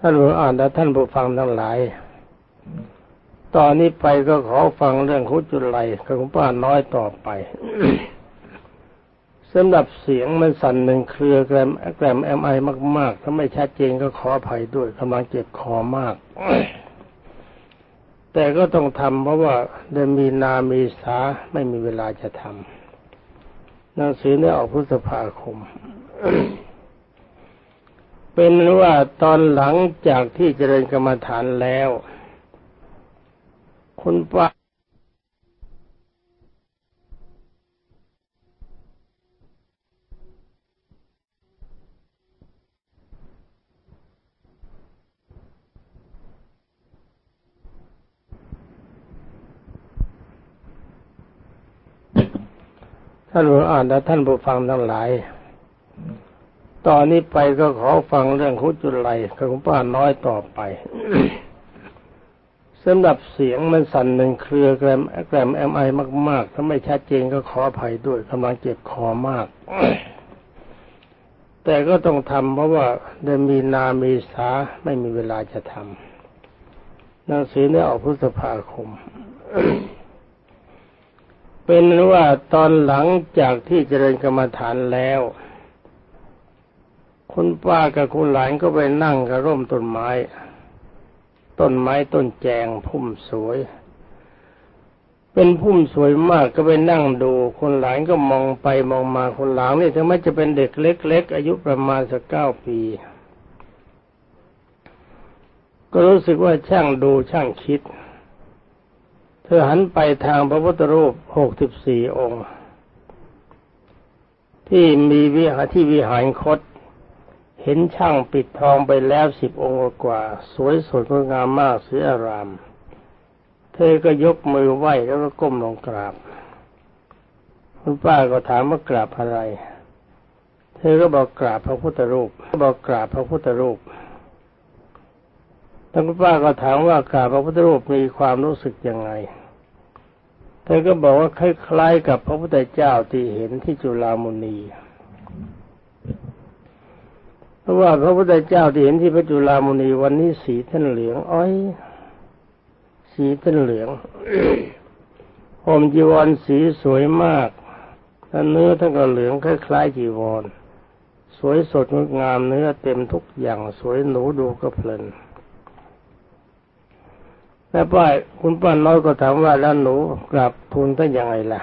ท่านผู้อ่านและท่านผู้ฟังทั้งหลาย ตอนนี้ไปก็ขอฟังเรื่องคุจุไลของป้าน้อยต่อไปสำหรับเสียงมันสั่นหนึ่งเครือแกรมแกรมเอ็มไอมากๆ ถ้าไม่ชัดเจนก็ขออภัยด้วยกำลังเจ็บคอมาก แต่ก็ต้องทำเพราะว่าเดือนมีนามีสาไม่มีเวลาจะทำหนังสือได้ออกพฤษภาคม เป็นว่าตอนหลังจากที่เจริญกรรมฐานแล้ว คุณป้าท่านผู้อ่านและท่านผู้ฟังทั้งหลาย ตอนนี้ไปก็ขอฟังเรื่องคุจุไลของป้าน้อยต่อไปสำหรับเสียงมันสั่นหนึ่งเครือแกรมแกรมเอ็มไอมากๆ ถ้าไม่ชัดเจนก็ขออภัยด้วยกำลังเจ็บคอมาก แต่ก็ต้องทำเพราะว่าเดือนมีนามีสาไม่มีเวลาจะทำหนังสือได้ออกพฤษภาคม เป็นว่าตอนหลังจากที่เจริญกรรมฐานแล้ว คุณป้ากับคุณหลานก็ไปนั่งกับร่มต้นไม้ ต้นไม้ต้นแจงพุ่มสวย เป็นพุ่มสวยมากก็ไปนั่งดูคนหลานก็มองไปมองมาคนหลานนี่ถึงแม้จะเป็นเด็กเล็ก ๆ อายุประมาณสักเก้าปี ก็รู้สึกว่าช่างดูช่างคิด เธอหันไปทางพระพุทธรูปหกสิบสี่องค์ ที่มีวิหารที่วิหารคต เห็นช่างปิดทองไปแล้วสิบองค์กว่า สวยสดงดงามมากเสียอาราม เธอก็ยกมือไหว้แล้วก็ก้มลงกราบ คุณป้าก็ถามว่ากราบอะไร เธอก็บอกกราบพระพุทธรูปก็บอกกราบพระพุทธรูปท่านคุณป้าก็ถามว่ากราบพระพุทธรูปมีความรู้สึกยังไง เธอก็บอกว่าคล้ายๆกับพระพุทธเจ้าที่เห็นที่จุฬามุนี ราะว่าพระพุทธเจ้าที่เห็นที่พระจุฬามุนีวันนี้สีท่านเหลือง อ้อย สีท่านเหลืองผมจีวรสีสวยมากแล้วเนื้อท่านก็เหลืองคล้ายๆจีวร สวยสดงดงามเนื้อเต็มทุกอย่างสวยหนูดูก็เพลินแล้วป้าคุณป้าน้อยก็ถามว่าแล้วหนูกลับทูลท่านยังไงล่ะ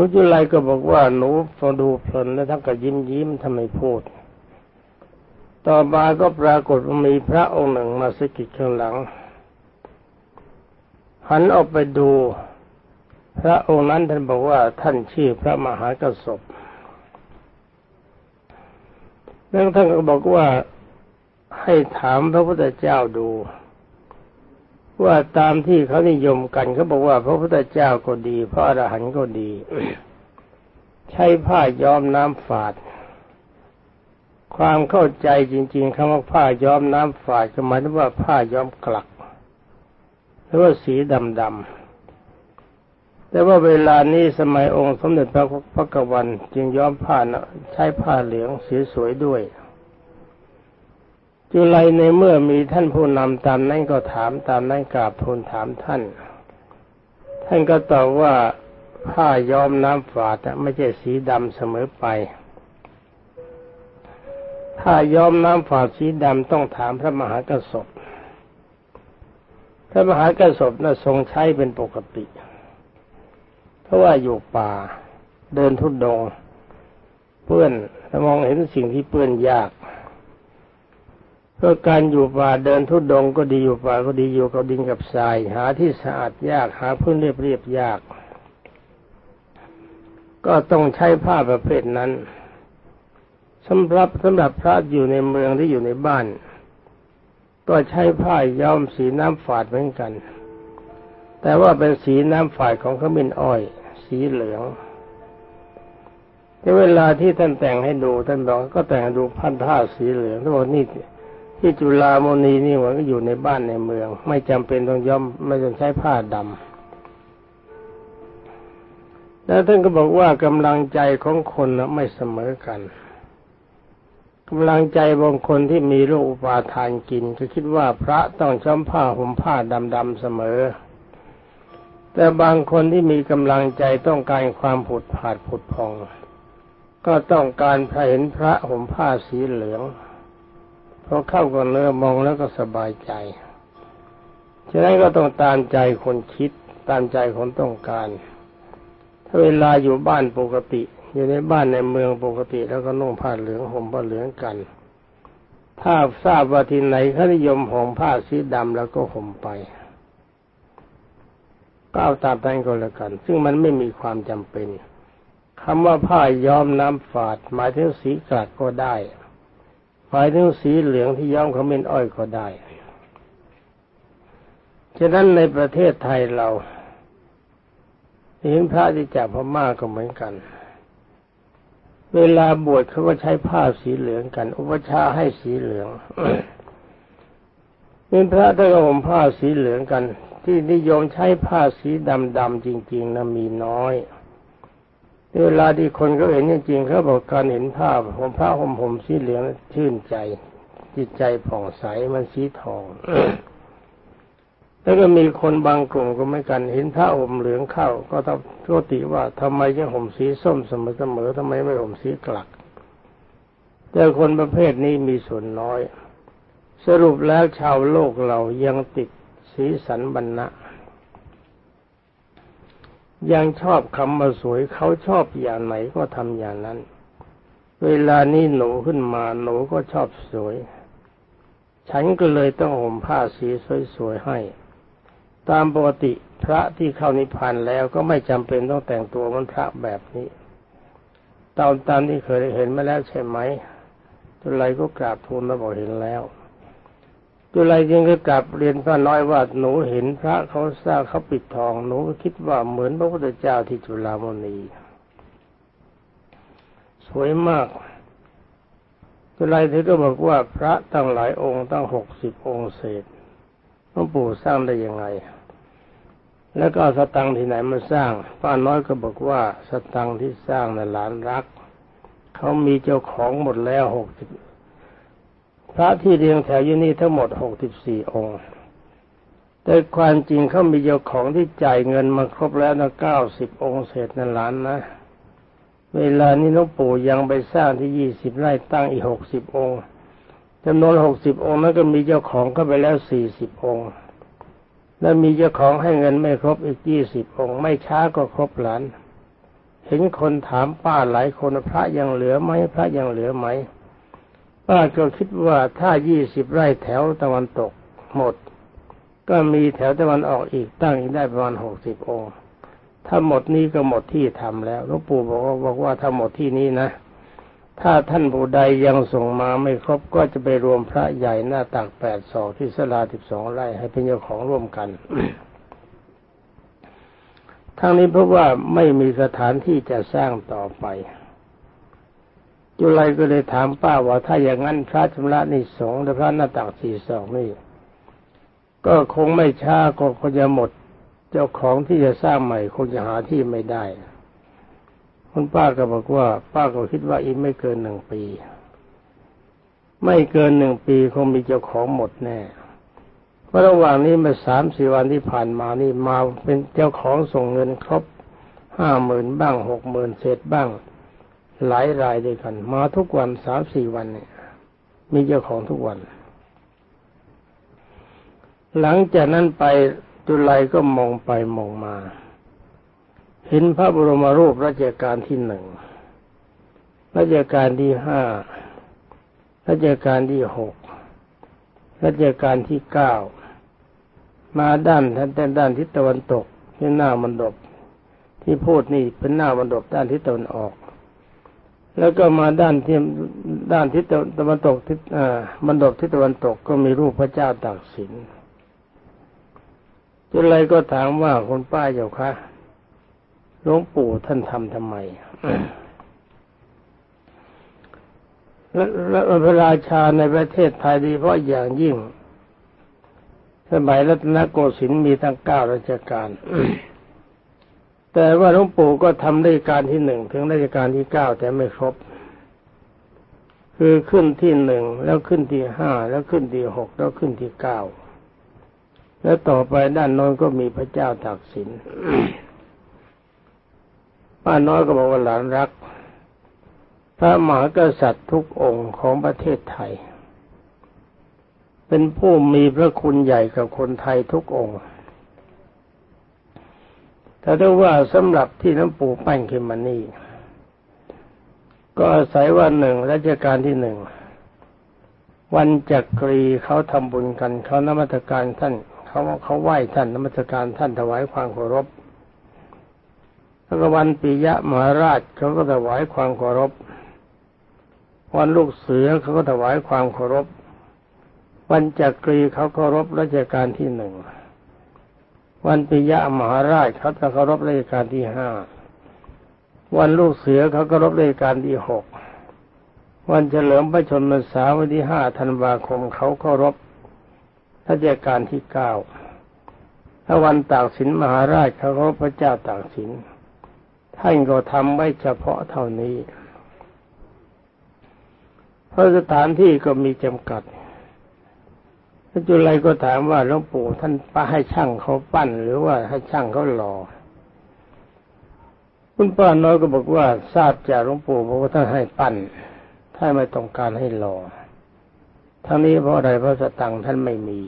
นูจุไลก็บอกว่าหนูฟังดูเพลินแล้วท่านก็ยิ้มยิ้มทำไมพูด ต่อมาก็ปรากฏมีพระองค์หนึ่งมาสกิดข้างหลัง หันออกไปดู พระองค์นั้นท่านบอกว่าท่านชื่อพระมหากระสบแล้วท่านก็บอกว่าให้ถามพระพุทธเจ้าดู ว่าตามที่เขานิยมกันเขาบอกว่า พระพุทธเจ้าก็ดี พระอรหันต์ก็ดี ใช้ผ้าย้อมน้ำฝาด ความเข้าใจจริง ๆคำว่าผ้าย้อมน้ำฝาดก็หมายถึงว่าผ้าย้อมกลักหรือว่าสีดำๆแต่ว่าเวลานี้สมัยองค์สมเด็จพระพักวันจึงย้อมผ้าใช้ผ้าเหลืองสีสวยด้วย จุลัยในเมื่อมีท่านผู้นำตามนั้นก็ถามตามนั้นกราบทูลถามท่าน ท่านก็ตอบว่าผ้าย้อมน้ำฝาดไม่ใช่สีดำเสมอไป ถ้าย้อมน้ำฝาดสีดำต้องถามพระมหากระสบพระมหากระสบน่ะทรงใช้เป็นปกติ เพราะว่าอยู่ป่าเดินทุดดง เปื้อนมองเห็นสิ่งที่เปื้อนยาก เพื่อการอยู่ป่าเดินทุดดงก็ดีอยู่ป่าก็ดีอยู่กับดินกับทราย หาที่สะอาดยากหาพื้นเรียบเรียบยาก ก็ต้องใช้ผ้าประเภทนั้นสำหรับสำหรับพระอยู่ในเมืองที่อยู่ในบ้าน ก็ใช้ผ้าย้อมสีน้ำฝาดเหมือนกัน แต่ว่าเป็นสีน้ำฝาดของขมิ้นอ้อย สีเหลืองในเวลาที่ท่านแต่งให้ดูท่านบอกก็แต่งดูพันผ้าสีเหลืองท่านบอกนี่ ที่จุฬามณีนี่มันก็อยู่ในบ้านในเมือง ไม่จำเป็นต้องย้อมไม่ต้องใช้ผ้าดำแล้วท่านก็บอกว่ากำลังใจของคนนะไม่เสมอกันกำลังใจบางคนที่มีโรคอุปาทานกินก็คิดว่าพระต้องช้อมผ้าห่มผ้าดำๆเสมอ แต่บางคนที่มีกำลังใจต้องการความผุดผาดผุดพอง ก็ต้องการเห็นพระห่มผ้าสีเหลือง พราะเข้ากับเนื้อมองแล้วก็สบายใจ ฉะนั้นก็ต้องตามใจคนคิด ตามใจคนต้องการ ถ้าเวลาอยู่บ้านปกติ อยู่ในบ้านในเมืองปกติ แล้วก็นุ่งผ้าเหลืองห่มผ้าเหลืองกัน ถ้าทราบว่าที่ไหนเขานิยมห่มผ้าสีดำแล้วก็ห่มไปก็เอาตามนั้นก็แล้วกัน ซึ่งมันไม่มีความจำเป็นคำว่าผ้าย้อมน้ำฝาดหมายถึงสีกรักก็ได้ หมายถึงสีเหลืองที่ย้อมขมิ้นอ้อยก็ได้ ฉะนั้นในประเทศไทยเราเห็นพระที่จากพม่าก็เหมือนกัน เวลาบวชเขาก็ใช้ผ้าสีเหลืองกัน อุปชาให้สีเหลืองเป็นพระถ้าก็ห่มผ้าสีเหลืองกัน ที่นิยมใช้ผ้าสีดำๆจริง ๆนะมีน้อย เวลาที่คนก็เห็นจริงๆเขาบอกการเห็นภาพผมพระห่มผมสีเหลืองชื่นใจ จิตใจผ่องใสมันสีทองแล้วก็มีคนบางกลุ่มก็ไม่กันเห็นพระห่มเหลืองเข้า ก็ต้องโทษติว่าทำไมยังห่มสีส้มเสมอเสมอทำไมไม่ห่มสีกลักแต่คนประเภทนี้มีส่วนน้อย สรุปแล้วชาวโลกเรายังติดสีสันบรรณะ ยังชอบคำมาสวยเขาชอบอย่างไหนก็ทำอย่างนั้น เวลานี้หนูขึ้นมาหนูก็ชอบสวย ฉันก็เลยต้องห่มผ้าสีสวยๆให้ ตามปกติพระที่เข้านิพพานแล้วก็ไม่จำเป็นต้องแต่งตัวมันพระแบบนี้ ตามตามที่เคยเห็นมาแล้วใช่ไหมจุลัยก็กราบทูลมาบอกเห็นแล้ว จุลัยจึงก็กราบเรียนพระน้อยว่าหนูเห็นพระเขาสร้างเขาปิดทองหนูคิดว่าเหมือนพระพุทธเจ้าที่จุฬามณีสวยมากจุลัยเธอก็บอกว่าพระตั้งหลายองค์ตั้งหกสิบองค์เศษหลวงปู่สร้างได้ยังไง แล้วก็สตังที่ไหนมาสร้างป้าน้อยก็บอกว่าสตังที่สร้างน่ะหลานรักเขามีเจ้าของหมดแล้วหกสิบ พระที่เรียงแถวอยู่นี่ทั้งหมดหกสิบี่องค์ แต่ความจริงเขามีเจ้าของที่จ่ายเงินมาครบแล้วนะเก้าสิบองค์เศษนั่นหลานนะ เวลานี้หลวงปู่ยังไปสร้างที่ยี่สิบไร่ตั้งอีกหกสิบองค์จำนวนหกสิบองค์นั้นก็มีเจ้าของเข้าไปแล้วสี่สิบองค์ แล้วมีเจ้าของให้เงินไม่ครบอีกยี่สิบองค์ ไม่ช้าก็ครบหลาน เห็นคนถามป้าหลายคนพระยังเหลือไหมพระยังเหลือไหม ป้าก็คิดว่าถ้ายี่สิบไร่แถวตะวันตกหมด ก็มีแถวตะวันออกอีกตั้งอีกได้ประมาณหกสิบองค์ ถ้าหมดนี้ก็หมดที่ทำแล้วหลวงปู่บอกว่าบอกว่าถ้าหมดที่นี้นะ ถ้าท่านผู้ใดยังส่งมาไม่ครบก็จะไปรวมพระใหญ่หน้าตักแปดศอกที่สลาสิบสองไร่ให้เป็นเจ้าของร่วมกันทั้งนี้เพราะว่าไม่มีสถานที่จะสร้างต่อไป จุลัยก็เลยถามป้าว่าถ้าอย่างนั้นพระชำระนี่สองและพระหน้าตักสี่สองนี่ก็คงไม่ช้าก็คงจะหมด เจ้าของที่จะสร้างใหม่คงจะหาที่ไม่ได้คุณป้าก็บอกว่า ป้าก็คิดว่าอีกไม่เกินหนึ่งปี ไม่เกินหนึ่งปีคงมีเจ้าของหมดแน่เพราะระหว่างนี้มาสามสี่วันที่ผ่านมานี่มาเป็นเจ้าของส่งเงินครบห้าหมื่นบ้างหกหมื่นเศษบ้าง หลายรายด้วยกัน มาทุกวันสามสี่วันเนี่ย มีเจ้าของทุกวัน หลังจากนั้นไปจุลัยก็มองไปมองมา เห็นพระบรมรูปรัชกาลที่หนึ่งรัชกาลที่ห้ารัชกาลที่หกรัชกาลที่เก้ามาด้านท่านด้านทิศตะวันตกที่หน้ามันดบที่พูดนี่เป็นหน้ามันดบด้านทิศตะวันออก แล้วก็มาด้านที่ด้านทิศตะวันตกทิศอ่ามันดบทิศตะวันตกก็มีรูปพระเจ้าตากสินจุลัยก็ถามว่าคนป้าเจ้าคะหลวงปู่ท่านทำทำไมและพระราชาในประเทศไทยดีเพราะอย่างยิ่ง สมัยรัตนโกสินทร์มีทั้งเก้าราชการ แต่ว่าหลวงปู่ก็ทำราชการที่หนึ่งถึงราชการที่เก้าแต่ไม่ครบ คือขึ้นที่หนึ่งแล้วขึ้นที่ห้าแล้วขึ้นที่หกแล้วขึ้นที่เก้าแล้วต่อไปด้านโน้นก็มีพระเจ้าตากสินป้าน้อยก็บอกว่าหลานรัก พระมหากษัตริย์ทุกองค์ของประเทศไทย เป็นผู้มีพระคุณใหญ่กับคนไทยทุกองค์ แต่ถ้าว่าสำหรับที่น้ำปูปั้นขึ้นมานี่ ก็อาศัยว่าหนึ่งรัชกาลที่หนึ่งวันจักรีเขาทำบุญกันเขานมัสการท่านเขาเขาไหว้ท่านนมัสการท่านถวายความเคารพแล้วก็วันปิยะมหาราชเขาก็ถวายความเคารพ วันลูกเสือเขาก็ถวายความเคารพ วันจักรีเขาเคารพรัชกาลที่หนึ่ง วันปิยะมหาราชเขาจะเคารพรัชกาลที่ห้าวันลูกเสือเขาก็รบรายการที่หกวันเฉลิมพระชนมพรรษาวันที่ห้าธันวาคมเขาเคารพรัชกาลที่เก้าถ้าวันตากสินมหาราชเขาเคารพพระเจ้าตากสินท่านก็ทำไว้เฉพาะเท่านี้เพราะสถานที่ก็มีจำกัด พระจุลัยก็ถามว่าหลวงปู่ท่านป้าให้ช่างเขาปั้น หรือว่าให้ช่างเขาหล่อคุณป้าน้อยก็บอกว่าทราบจากหลวงปู่บอกว่าท่านให้ปั้นท่านไม่ต้องการให้หล่อทั้งนี้เพราะอะไรเพราะสตังท่านไม่มี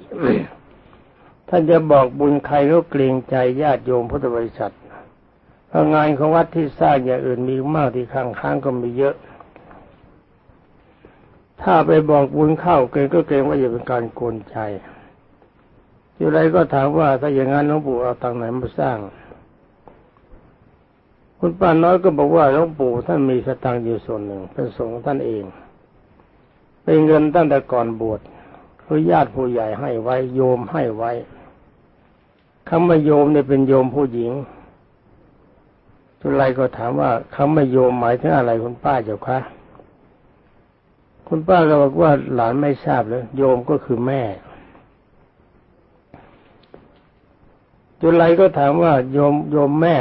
ท่านจะบอกบุญใครก็เกรงใจญาติโยมพุทธบริษัทเพราะงานของวัดที่สร้างอย่างอื่นมีมากที่ข้างข้างก็มีเยอะ ถ้าไปบอกบุญเข้าเกรงก็เกรงว่าจะเป็นการโกนใจ อยู่ไรก็ถามว่าถ้าอย่างนั้นหลวงปู่เอาตังไหนมาสร้าง คุณป้าน้อยก็บอกว่าหลวงปู่ท่านมีสตังค์อยู่ส่วนหนึ่ง เป็นสงฆ์ท่านเอง เป็นเงินตั้งแต่ก่อนบวชคือญาติผู้ใหญ่ให้ไว้ โยมให้ไว้คำว่าโยมเนี่ยเป็นโยมผู้หญิงทุไรก็ถามว่าคำว่าโยมหมายถึงอะไรคุณป้าเจ้าคะ คุณป้าก็บอกว่าหลานไม่ทราบเลยโยมก็คือแม่ จุไรก็ถามว่าโยมโยมแม่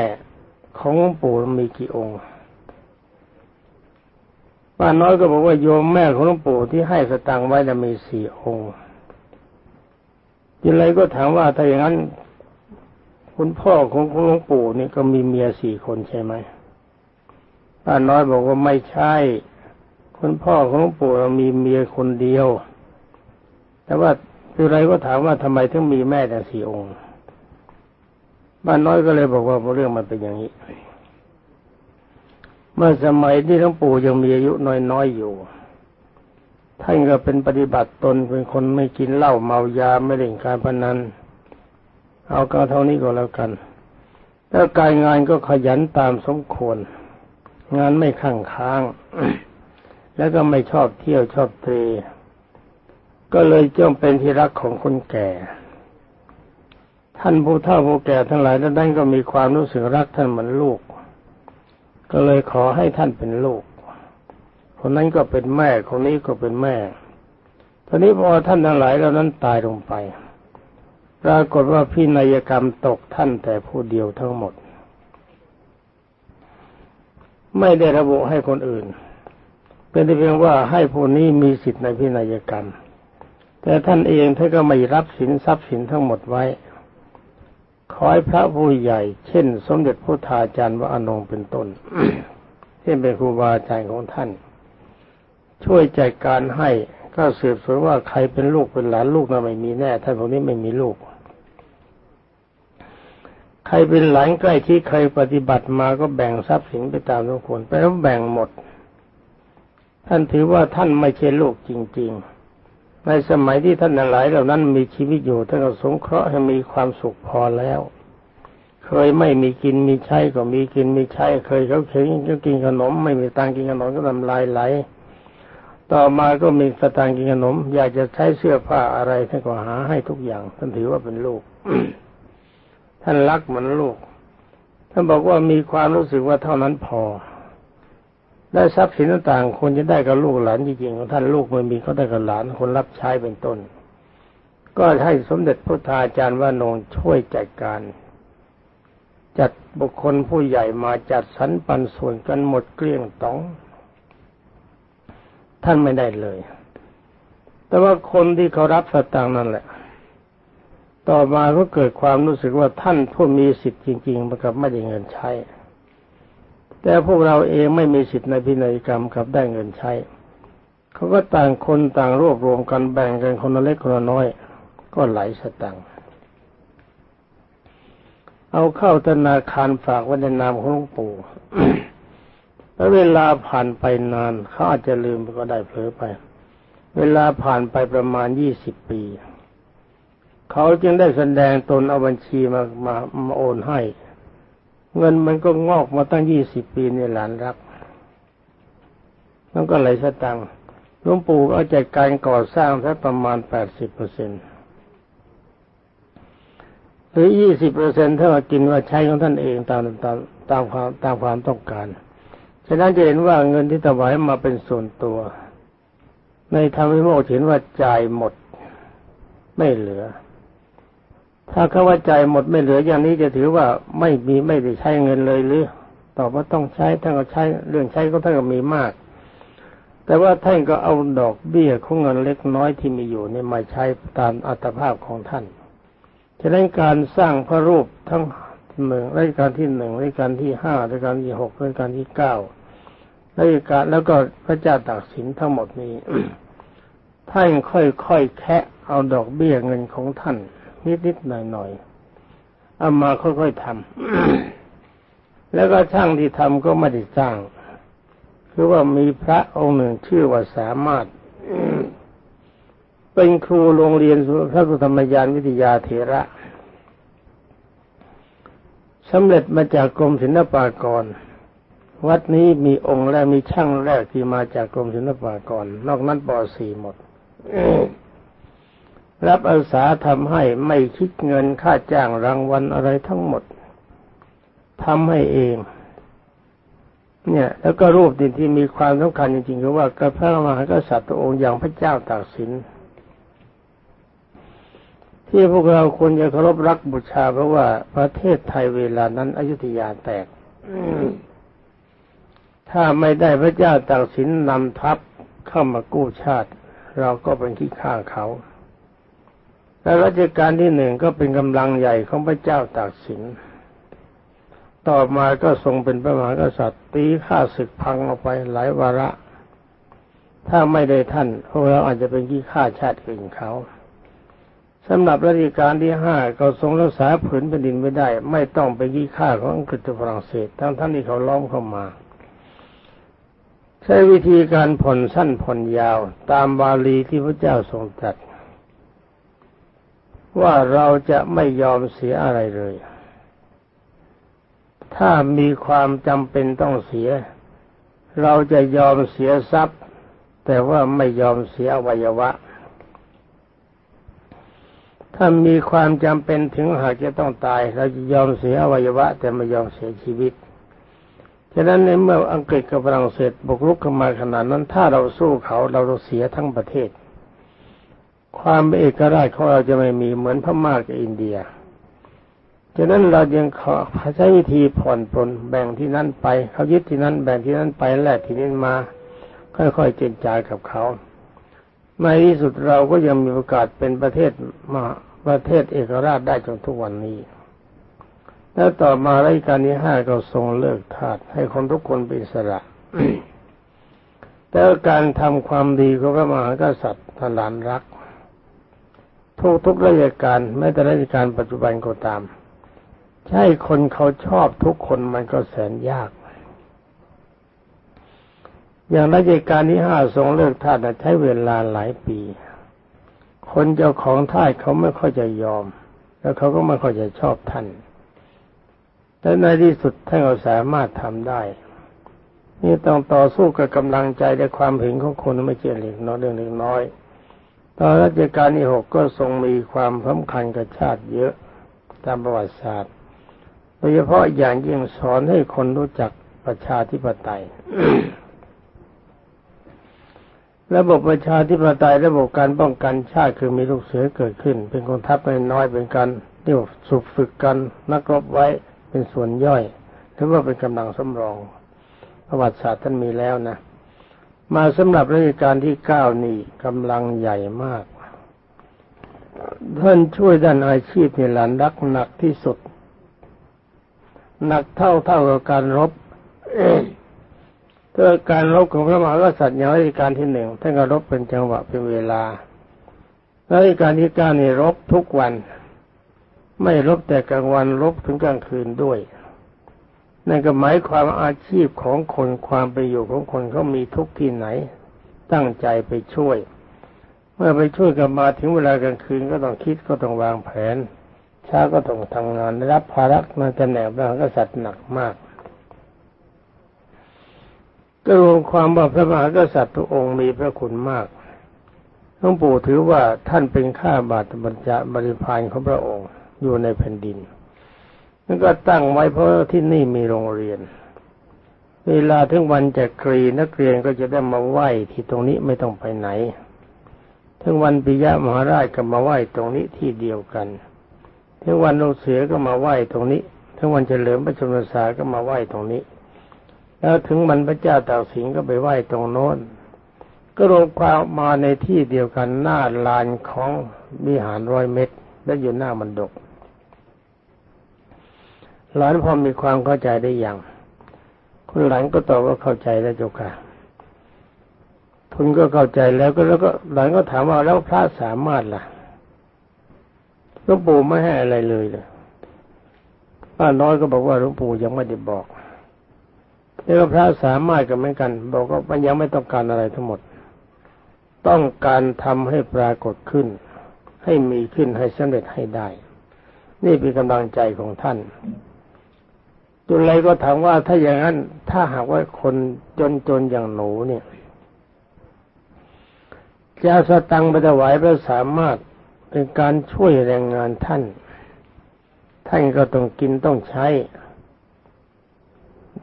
ของหลวงปู่มีกี่องค์ป้าน้อยก็บอกว่าโยมแม่ของหลวงปู่ที่ให้สตังไว้จะมีสี่องค์ยังไงก็ถามว่าถ้าอย่างนั้น คุณพ่อของหลวงปู่นี่ก็มีเมียสี่คนใช่ไหมป้าน้อยบอกว่าไม่ใช่ คุณพ่อของหลวงปู่มีเมียคนเดียว แต่ว่าคือไรก็ถามว่าทำไมถึงมีแม่แต่สี่องค์บ้านน้อยก็เลยบอกว่าเรื่องมันเป็นอย่างนี้ เมื่อสมัยที่หลวงปู่ยังมีอายุน้อยๆอยู่ ท่านก็เป็นปฏิบัติตนเป็นคนไม่กินเหล้าเมายาไม่เล่นการพนัน เอาก็เท่านี้ก็แล้วกัน แล้วการงานก็ขยันตามสมควร งานไม่ข้างค้าง แล้วก็ไม่ชอบเที่ยวชอบเตะก็เลยจ้องเป็นที่รักของคนแก่ ท่านผู้เฒ่าผู้แก่ทั้งหลายท่านก็มีความรู้สึกรักท่านเหมือนลูก ก็เลยขอให้ท่านเป็นลูก คนนั้นก็เป็นแม่คนนี้ก็เป็นแม่ทีนี้พอท่านทั้งหลายเหล่านั้นตายลงไป ปรากฏว่าพินัยกรรมตกท่านแต่ผู้เดียวทั้งหมด ไม่ได้ระบุให้คนอื่น เป็นเพียงว่าให้ผู้นี้มีสิทธิ์ในพินัยกรรม แต่ท่านเองท่านก็ไม่รับสินทรัพย์สินทั้งหมดไว้ ขอให้พระผู้ใหญ่ เช่น สมเด็จพุทธาจารย์วะอนงเป็นต้นที่เป็นครูบาอาจารย์ของท่าน ช่วยจัดการให้ก็สืบสวนว่าใครเป็นลูกเป็นหลานลูกน่ะไม่มีแน่ท่านพวกนี้ไม่มีลูก ใครเป็นหลานใกล้ที่ใครปฏิบัติมาก็แบ่งทรัพย์สินไปตามทุกคนไปแล้วแบ่งหมด ท่านถือว่าท่านไม่ใช่ลูกจริง ๆ ในสมัยที่ท่านหลายเหล่านั้นมีชีวิตอยู่ท่านก็สงเคราะห์ให้มีความสุขพอแล้ว เคยไม่มีกินมีใช้ก็มีกินมีใช้เคยเขาเข็งก็กินขนม ไม่มีตังกินขนมก็ทำลายไหล ต่อมาก็มีสตางกินขนม อยากจะใช้เสื้อผ้าอะไรท่านก็หาให้ทุกอย่าง ท่านถือว่าเป็นลูกท่านรักเหมือนลูกท่านบอกว่ามีความรู้สึกว่าเท่านั้นพอ ได้ทรัพย์สินต่างๆคนจะได้กับลูกหลานจริงๆของท่านลูกไม่มีเขาได้กับหลานคนรับใช้เป็นต้น ก็ให้สมเด็จพุทาจารย์ว่านงช่วยจัดการ จัดบุคคลผู้ใหญ่มาจัดสรรปันส่วนกันหมดเกลี้ยงต้อง ท่านไม่ได้เลย แต่ว่าคนที่เขารับสตังค์นั่นแหละ ต่อมาก็เกิดความรู้สึกว่าท่านผู้มีสิทธิ์จริง ๆ มันกับไม่ได้เงินใช้ แต่พวกเราเองไม่มีสิทธิ์ในพินัยกรรมกับได้เงินใช้ เขาก็ต่างคนต่างรวบรวมกันแบ่งกันคนละเล็กคนละน้อย ก็ไหลสตังค์เอาเข้าธนาคารฝากไว้ในนามของหลวงปู่แล้วเวลาผ่านไปนานเขาอาจจะลืมก็ได้เผลอไป เวลาผ่านไปประมาณยี่สิบปี เขาจึงได้แสดงตนเอาบัญชีมามามาโอนให้ เงินมันก็งอกมาตั้งยี่สิบปีในหลานรักมันก็ไหลสตังค์หลวงปู่เอาจัดการก่อสร้างสักประมาณแปดสิบเปอร์เซ็นต์หรือยี่สิบเปอร์เซ็นต์ถ้ากินว่าใช้ของท่านเองตามตามตามความตามความต้องการ ฉะนั้นจะเห็นว่าเงินที่ถวายมาเป็นส่วนตัว ในธรรมวิโมกข์เห็นว่าจ่ายหมด ไม่เหลือ ถ้าเขาว่าจ่ายหมดไม่เหลืออย่างนี้จะถือว่าไม่มีไม่ได้ใช้เงินเลยหรือตอบว่าต้องใช้ท่านก็ใช้เรื่องใช้ก็ท่านก็มีมาก แต่ว่าท่านก็เอาดอกเบี้ยของเงินเล็กน้อยที่มีอยู่นี่มาใช้ตามอัตภาพของท่านฉะนั้นการสร้างพระรูปทั้งหนึ่งรายการที่หนึ่งรายการที่ห้ารายการที่หกรายการที่เก้ารายการแล้วก็พระเจ้าตากสินทั้งหมดนี้ท่านค่อยๆแคะเอาดอกเบี้ยเงินของท่าน นิดๆหน่อยๆเอามาค่อยๆทำแล้วก็ช่างที่ทำก็ไม่ได้จ้าง คือว่ามีพระองค์หนึ่งชื่อว่าสามารถ เป็นครูโรงเรียนพระสุธรรมยานวิทยาเถระสำเร็จมาจากกรมศิลปากร วัดนี้มีองค์แรกมีช่างแรกที่มาจากกรมศิลปากร นอกนั้นป .4 หมด รับอาสาทำให้ไม่คิดเงินค่าจ้างรางวัลอะไรทั้งหมดทำให้เอง เนี่ย แล้วก็รูปที่มีความสำคัญจริงๆคือว่ากระพระมหากษัตริย์องค์อย่างพระเจ้าตากสิน ที่พวกเราควรจะเคารพรักบูชาเพราะว่าประเทศไทยเวลานั้นอยุธยาแตกถ้าไม่ได้พระเจ้าตากสินนำทัพเข้ามากู้ชาติ เราก็เป็นขี้ข้าเขา และรัชกาลที่หนึ่งก็เป็นกำลังใหญ่ของพระเจ้าตากสิน ต่อมาก็ทรงเป็นพระมหากษัตริย์ตีข้าศึกพังออกไปหลายวาระ ถ้าไม่ได้ท่านพวกเราอาจจะเป็นขี้ข้าชาติอื่นเขาสำหรับรัชกาลที่ห้าก็ทรงรักษาผืนแผ่นดินไม่ได้ ไม่ต้องไปยี่ข้าของอังกฤษฝรั่งเศสทั้งท่านที่เขาล้อมเข้ามาใช้วิธีการผ่อนสั้นผ่อนยาวตามบาลีที่พระเจ้าทรงตรัส ว่าเราจะไม่ยอมเสียอะไรเลย ถ้ามีความจำเป็นต้องเสีย เราจะยอมเสียทรัพย์ แต่ว่าไม่ยอมเสียอวัยวะ ถ้ามีความจำเป็นถึงหากจะต้องตาย เราจะยอมเสียอวัยวะ แต่ไม่ยอมเสียชีวิตฉะนั้นในเมื่ออังกฤษกับฝรั่งเศสบุกรุกเข้ามาขนาดนั้น ถ้าเราสู้เขาเราเสียทั้งประเทศ ความเอกราชของเราจะไม่มีเหมือนพม่ากับอินเดีย ฉะนั้นเรายังขอใช้วิธีผ่อนปลนแบ่งที่นั่นไป เขายึดที่นั่นแบ่งที่นั่นไปแลกที่นี้มา ค่อยๆเจนจากับเขาในที่สุดเราก็ยังมีโอกาสเป็นประเทศมาประเทศเอกราชได้จนทุกวันนี้ แล้วต่อมารัชกาลที่ห้าก็ทรงเลิกทาสให้คนทุกคนเป็นสระ แต่การทำความดีของพระมหากษัตริย์ทลานรัก ทุกทุกราชการแม้แต่ราชการปัจจุบันก็ตาม ใช่คนเขาชอบทุกคนมันก็แสนยาก อย่างราชการที่ห้าทรงเลิกทาสใช้เวลาหลายปี คนเจ้าของท่าเขาไม่ค่อยจะยอม แล้วเขาก็ไม่ค่อยจะชอบท่านแต่ในที่สุดท่านก็สามารถทำได้ นี่ต้องต่อสู้กับกำลังใจและความเห็นของคนไม่เจริญน้อยเรื่องเล็กน้อย ตอนรัชกาลที่หกก็ทรงมีความสำคัญกับชาติเยอะตามประวัติศาสตร์โดยเฉพาะอย่างยิ่งสอนให้คนรู้จักประชาธิปไตย ระบบประชาธิปไตยระบบการป้องกันชาติคือมีลูกเสือเกิดขึ้น เป็นกองทัพน้อยเป็นการเรียกสุกฝึกกันนักรบไว้เป็นส่วนย่อยหรือว่าเป็นกำลังสำรอง ประวัติศาสตร์ท่านมีแล้วนะ มาสำหรับราชการที่เก้านี่กำลังใหญ่มาก ท่านช่วยด้านอาชีพในหลานรักหนักที่สุด หนักเท่าเท่ากับการรบถ้าการรบของพระมหากษัตริย์อย่างราชการที่หนึ่งท่านก็รบเป็นจังหวะเป็นเวลาราชการที่เก้านี่รบทุกวัน ไม่รบแต่กลางวันรบถึงกลางคืนด้วย นั่นก็หมายความอาชีพของคนความประโยชน์ของคนเขามีทุกที่ไหน ตั้งใจไปช่วย เมื่อไปช่วยกันมาถึงเวลากลางคืนก็ต้องคิดก็ต้องวางแผนช้าก็ต้องทำงานรับภาระในตำแหน่งพระมหากษัตริย์หนักมากก็รวมความว่าพระมหากษัตริย์ทุกองค์มีพระคุณมากหลวงปู่ถือว่าท่านเป็นข้าบาทบรรจบริพารของพระองค์อยู่ในแผ่นดิน แล้วก็ตั้งไว้เพราะที่นี่มีโรงเรียน เวลาถึงวันจะกรีนักเรียนก็จะได้มาไหว้ที่ตรงนี้ไม่ต้องไปไหน ถึงวันปิยมหาราชก็มาไหว้ตรงนี้ที่เดียวกัน ถึงวันลงเสือก็มาไหว้ตรงนี้ ถึงวันเฉลิมพระชนมพรรษาก็มาไหว้ตรงนี้ แล้วถึงวันพระเจ้าตากสินก็ไปไหว้ตรงโน้น ก็รวมความมาในที่เดียวกันหน้าลานของวิหารร้อยเม็ดและอยู่หน้ามันดก หลานพอมีความเข้าใจได้อย่าง คุณหลานก็ตอบว่าเข้าใจแล้วเจ้าค่ะทุนก็เข้าใจแล้วก็แล้วก็หลานก็ถามว่าแล้วพระสามารถล่ะหลวงปู่ไม่ให้อะไรเลยเลยป้าน้อยก็บอกว่าหลวงปู่ยังไม่ได้บอกแล้วพระสามารถก็เหมือนกัน บอกว่ามันยังไม่ต้องการอะไรทั้งหมด ต้องการทำให้ปรากฏขึ้น ให้มีขึ้นให้สำเร็จให้ได้ นี่เป็นกำลังใจของท่าน จุลไรก็ถามว่าถ้าอย่างนั้น ถ้าหากว่าคนจนๆอย่างหนูเนี่ยจะสตังไปถวายพระสามารถเป็นการช่วยแรงงานท่าน ท่านก็ต้องกินต้องใช้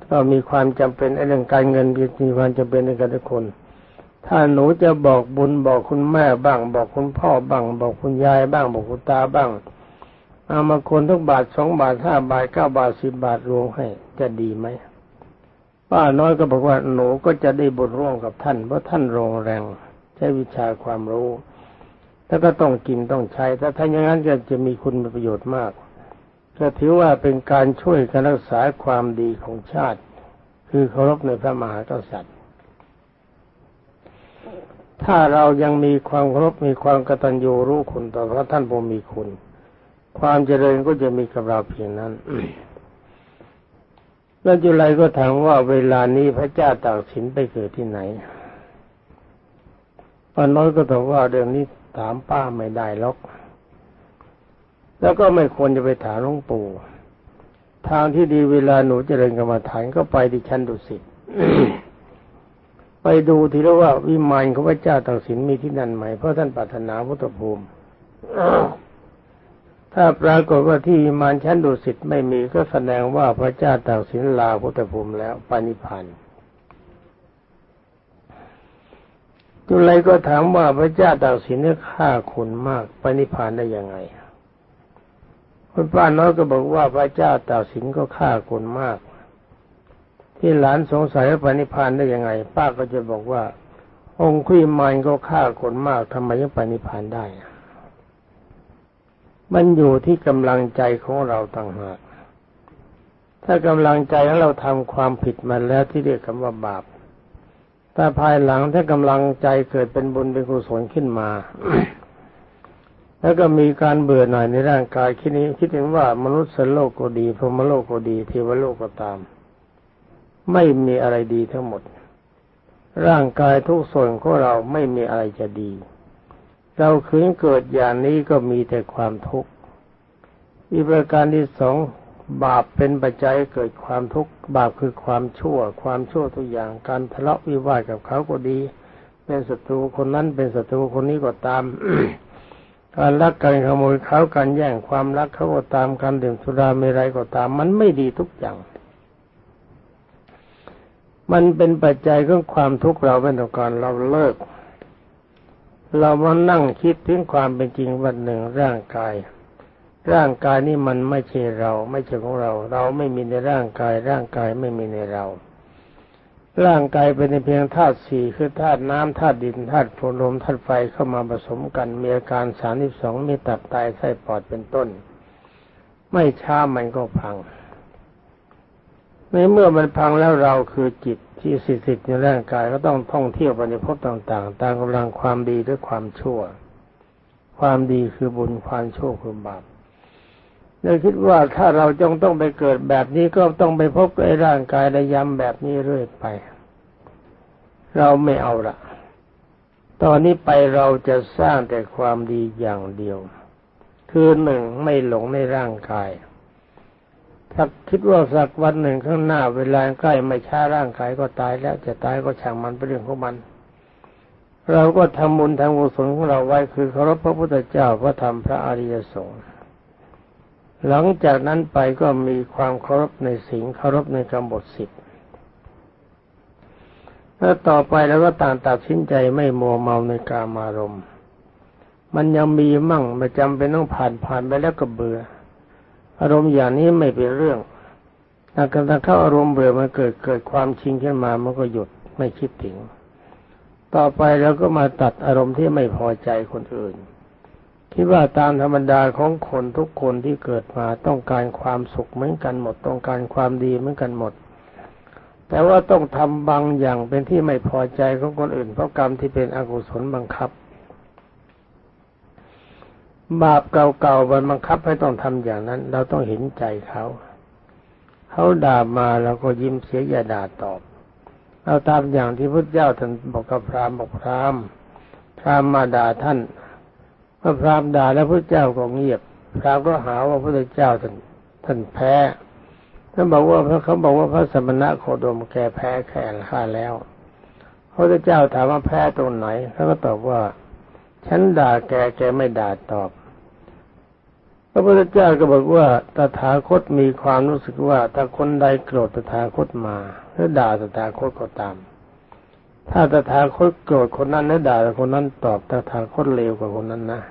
ก็มีความจำเป็นเรื่องการเงินมีความจำเป็นในการทุกคน ถ้าหนูจะบอกบุญบอกคุณแม่บ้าง บอกคุณพ่อบ้าง บอกคุณยายบ้าง บอกคุณตาบ้าง เอามาคนทุกบาทสองบาทห้าบาทเก้าบาทสิบบาทรวมให้ จะดีไหมป้าน้อยก็บอกว่าหนูก็จะได้บุญร่วมกับท่านเพราะท่านโรงแรงใช้วิชาความรู้แล้วก็ต้องกินต้องใช้ถ้าท่านอย่างนั้นก็จะมีคุณประโยชน์มากก็ถือว่าเป็นการช่วยการรักษาความดีของชาติ คือเคารพในพระมหากษัตริย์ ถ้าเรายังมีความเคารพมีความกตัญญูรู้คุณต่อพระท่านผู้มีคุณ ความเจริญก็จะมีกับเราเพียงนั้นแล้วจุไลก็ถามว่าเวลานี้พระเจ้าตากสินไปเกิดที่ไหนป้าน้อยก็ตอบว่าเรื่องนี้ถามป้าไม่ได้หรอก แล้วก็ไม่ควรจะไปถามหลวงปู่ ทางที่ดีเวลาหนูเจริญกรรมฐานก็ไปที่ชั้นดุสิตไปดูทีละว่าวิมานของพระเจ้าตากสินมีที่นั่นไหม เพราะท่านปรารถนาพุทธภูมิ ถ้าปรากฏว่าที่วิมานชั้นดุสิตไม่มีก็แสดงว่าพระเจ้าตากสินลาพุทธภูมิแล้วปานิพันธ์จุลัยก็ถามว่าพระเจ้าตากสินเนี่ยฆ่าคนมากปานิพานธ์ได้ยังไงคุณป้าน้อยก็บอกว่าพระเจ้าตากสินก็ฆ่าคนมาก ที่หลานสงสัยว่าปานิพานธ์ได้ยังไง ป้าก็จะบอกว่า องค์คุยมานก็ฆ่าคนมากทำไมยังปานิพานธ์ได้ มันอยู่ที่กำลังใจของเราต่างหาก ถ้ากำลังใจของเราทำความผิดมาแล้วที่เรียกคำว่าบาป แต่ภายหลังถ้ากำลังใจเกิดเป็นบุญเป็นกุศลขึ้นมา แล้วก็มีการเบื่อหน่ายในร่างกายคิดนี้คิดถึงว่ามนุษย์สโลกก็ดีพรหมโลกก็ดีเทวโลกก็ตาม ไม่มีอะไรดีทั้งหมด ร่างกายทุกส่วนของเราไม่มีอะไรจะดี เราคืนเกิดอย่างนี้ก็มีแต่ความทุกข์อีกประการที่สองบาปเป็นปัจจัยเกิดความทุกข์บาปคือความชั่ว ความชั่วทุกอย่างการทะเลาะวิวาทกับเขาก็ดี เป็นศัตรูคนนั้นเป็นศัตรูคนนี้ก็ตามการรักกันขโมยเขาการแย่งความรักเขาก็ตามการดื่มสุราเมรัยก็ตาม มันไม่ดีทุกอย่าง มันเป็นปัจจัยของความทุกข์เราเป็นต่อการเราเลิก เรามานั่งคิดถึงความเป็นจริงวันหนึ่งร่างกาย ร่างกายนี่มันไม่ใช่เรา ไม่ใช่ของเรา เราไม่มีในร่างกาย ร่างกายไม่มีในเรา ร่างกายเป็นเพียงธาตุสี่คือธาตุน้ำธาตุดินธาตุลมธาตุไฟเข้ามาผสมกันมีอาการสามสิบสองมีตับไตไส้ปอดเป็นต้น ไม่ช้ามันก็พัง ในเมื่อมันพังแล้วเราคือจิตที่สิทธิ์ในร่างกายก็ต้องท่องเที่ยวไปในภพต่างๆ ตามกำลังความดีหรือความชั่ว ความดีคือบุญความชั่วคือบาปเราคิดว่าถ้าเราจงต้องไปเกิดแบบนี้ก็ต้องไปพบไอ้ร่างกายระยำแบบนี้เรื่อยไป เราไม่เอาละตอนนี้ไปเราจะสร้างแต่ความดีอย่างเดียว คือหนึ่งไม่หลงในร่างกาย ถ้าคิดว่าสักวันหนึ่งข้างหน้าเวลาใกล้ไม่ช้าร่างกายก็ตายแล้วจะตายก็ช่างมันเป็นเรื่องของมัน เราก็ทำบุญทำกุศลของเราไว้คือเคารพพระพุทธเจ้าพระธรรมพระอริยสงฆ์หลังจากนั้นไปก็มีความเคารพในสิ่งเคารพในกำบทสิบแล้วต่อไปเราก็ต่างตัดสินใจไม่มัวเมาในกามารมณ์มันยังมีมั่งไม่จำเป็นต้องผ่านผ่านไปแล้วก็เบื่อ อารมณ์อย่างนี้ไม่เป็นเรื่องถ้าการเข้าอารมณ์เบื่อมันเกิดเกิดความชิงขึ้นมามันก็หยุดไม่คิดถึง ต่อไปเราก็มาตัดอารมณ์ที่ไม่พอใจคนอื่นคิดว่าตามธรรมดาของคนทุกคนที่เกิดมาต้องการความสุขเหมือนกันหมด ต้องการความดีเหมือนกันหมด แต่ว่าต้องทำบางอย่างเป็นที่ไม่พอใจของคนอื่น เพราะกรรมที่เป็นอกุศลบังคับ บาปเก่าๆมันบังคับให้ต้องทำอย่างนั้น เราต้องเห็นใจเขาเขาด่ามาเราก็ยิ้มเสียอย่าด่าตอบเราตามอย่างที่พระเจ้าท่านบอกกับพรามบอกพรามพรามมาด่าท่านพระพรามด่าแล้วพระเจ้าก็เงียบ พรามก็หาว่าพระเจ้าท่านท่านแพ้ท่านบอกว่าเขาบอกว่าพระสมณะโคดมแกแพ้แข่ข้าแล้วพระเจ้าถามว่าแพ้ตรงไหนเขาก็ตอบว่า ฉันด่าแกแกไม่ด่าตอบ พระพุทธเจ้าก็บอกว่าตถาคตมีความรู้สึกว่า ถ้าคนใดโกรธตถาคตมาหรือด่าตถาคตก็ตาม ถ้าตถาคตโกรธคนนั้นแล้วด่าคนนั้นตอบตถาคตเลวกว่าคนนั้นนะ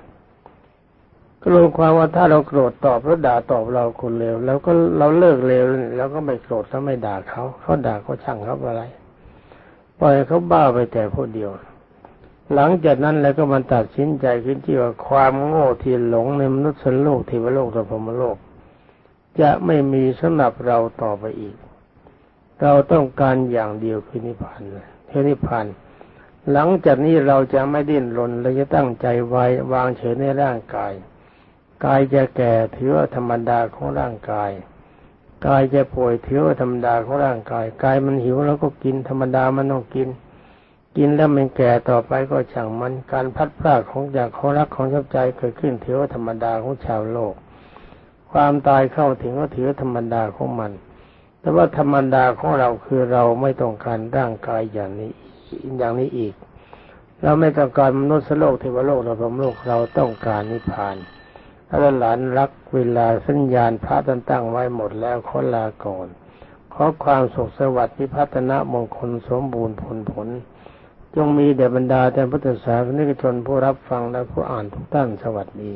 ก็รวมความว่าถ้าเราโกรธตอบแล้วด่าตอบเราคนเลวแล้วก็เราเลิกเลวแล้วก็ไม่โกรธแล้วไม่ด่าเขาเขาด่าเขาช่างเขาอะไรปล่อยเขาบ้าไปแต่ผู้เดียว หลังจากนั้นแล้วก็มันตัดสินใจขึ้นที่ว่าความโง่ที่หลงในมนุษย์โลกเทวโลกและพรหมโลก จะไม่มีสำหรับเราต่อไปอีก เราต้องการอย่างเดียวคือนิพพานเทนิพพานหลังจากนี้เราจะไม่ดิ้นรนเราจะตั้งใจไว้วางเฉยในร่างกาย กายจะแก่ถือว่าธรรมดาของร่างกาย กายจะป่วยถือว่าธรรมดาของร่างกาย กายมันหิวแล้วก็กินธรรมดามันต้องกิน กินแล้วมันแก่ต่อไปก็ช่างมันการพัดพลาดของจากของรักของชอบใจเกิดขึ้นถือว่าธรรมดาของชาวโลก ความตายเข้าถึงก็ถือธรรมดาของมัน แต่ว่าธรรมดาของเราคือเราไม่ต้องการร่างกายอย่างนี้อย่างนี้อีก เราไม่ต้องการมนุษย์โลกเทวโลกเราพรมโลกเราต้องการนิพพานถ้าหลานรักเวลาสัญญาณพระตั้งตั้งไว้หมดแล้วขอลาก่อนขอความสุขสวัสดิ์พิพัฒนามงคลสมบูรณ์ผลผล จงมีแด่บรรดาแต่พุทธศาสนิกชนผู้รับฟังและผู้อ่านทุกท่านสวัสดี